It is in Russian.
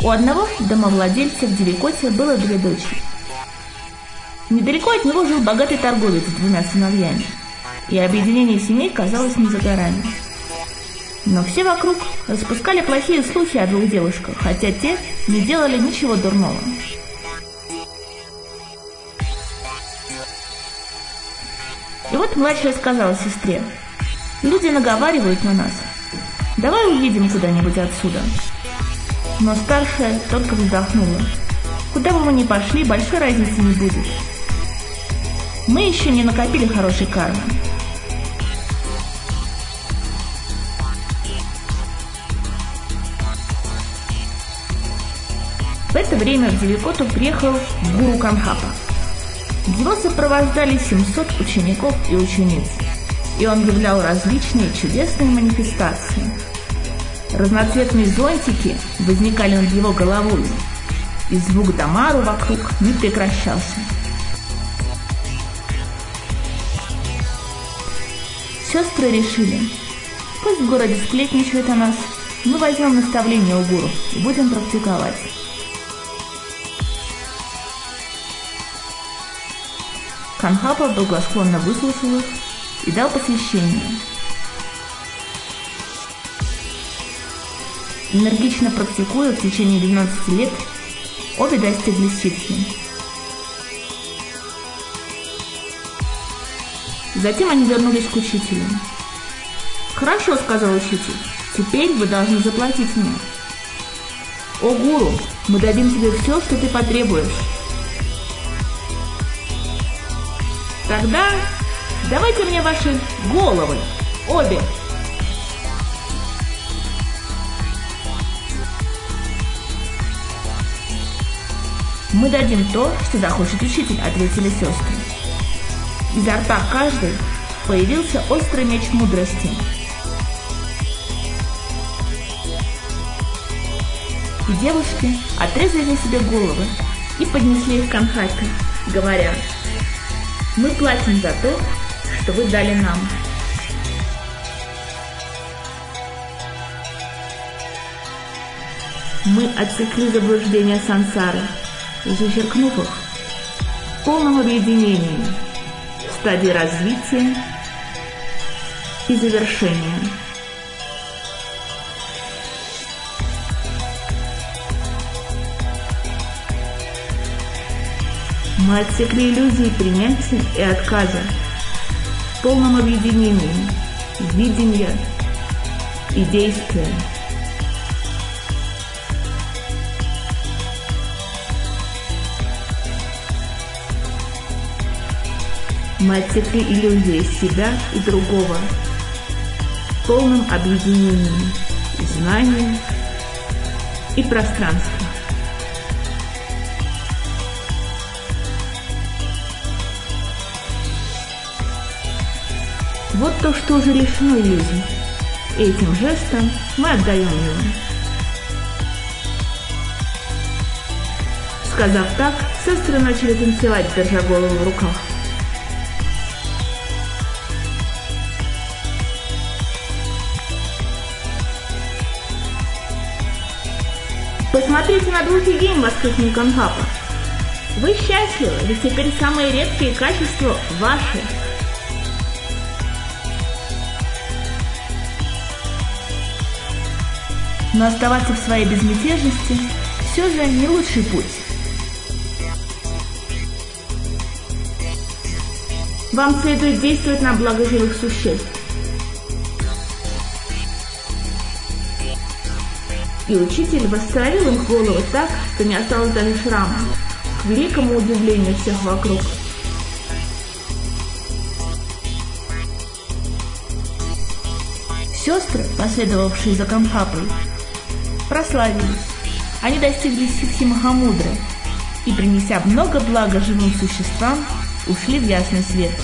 У одного домовладельца в Девикоте было две дочери. Недалеко от него жил богатый торговец с двумя сыновьями, и объединение семей казалось не за горами. Но все вокруг распускали плохие слухи о двух девушках, хотя те не делали ничего дурного. И вот младшая сказала сестре, «Люди наговаривают на нас. Давай уедем куда-нибудь отсюда». Но старшая только вздохнула. «Куда бы мы ни пошли, большой разницы не будет. Мы еще не накопили хорошей кармы. В это время в Девикоту приехал гуру Канхапа. Его сопровождали 700 учеников и учениц, и он являл различные чудесные манифестации. Разноцветные зонтики возникали над его головой, и звук Дамару вокруг не прекращался. Сестры решили, пусть в городе сплетничают о нас, мы возьмем наставление у гуру и будем практиковать. Канхапа благосклонно выслушал их и дал посвящение. Энергично практикуя в течение 12 лет, обе достигли ситхи. Затем они вернулись к учителю. «Хорошо», — сказал учитель, — «теперь вы должны заплатить мне». «О, гуру, мы дадим тебе все, что ты потребуешь». «Тогда давайте мне ваши головы, обе». «Мы дадим то, что захочет учитель», — ответили сестры. Изо рта каждой появился острый меч мудрости. И девушки отрезали себе головы и поднесли их к Анхайке, говоря, «Мы платим за то, что вы дали нам». Мы отсекли заблуждения сансары, зачеркнув их в полном объединении – стадии развития и завершения. Мы отсекли иллюзии принятия и отказа в полном объединении видения и действия. Мы отсекли иллюзии себя и другого в полном объединении знания и пространства. Вот то, что уже лишено иллюзий. И этим жестом мы отдаем его. Сказав так, сестры начали танцевать, держа голову в руках. «Посмотрите на двух гейм!» – воскликнул Канхапа. «Вы счастливы, ведь теперь самые редкие качества ваши!» Но оставаться в своей безмятежности все же не лучший путь. Вам следует действовать на благо живых существ. И учитель восстановил им головы так, что не осталось даже шрама, к великому удивлению всех вокруг. Сестры, последовавшие за Камхапой, прославились. Они достигли Ситхи Махамудры и, принеся много блага живым существам, ушли в ясный свет –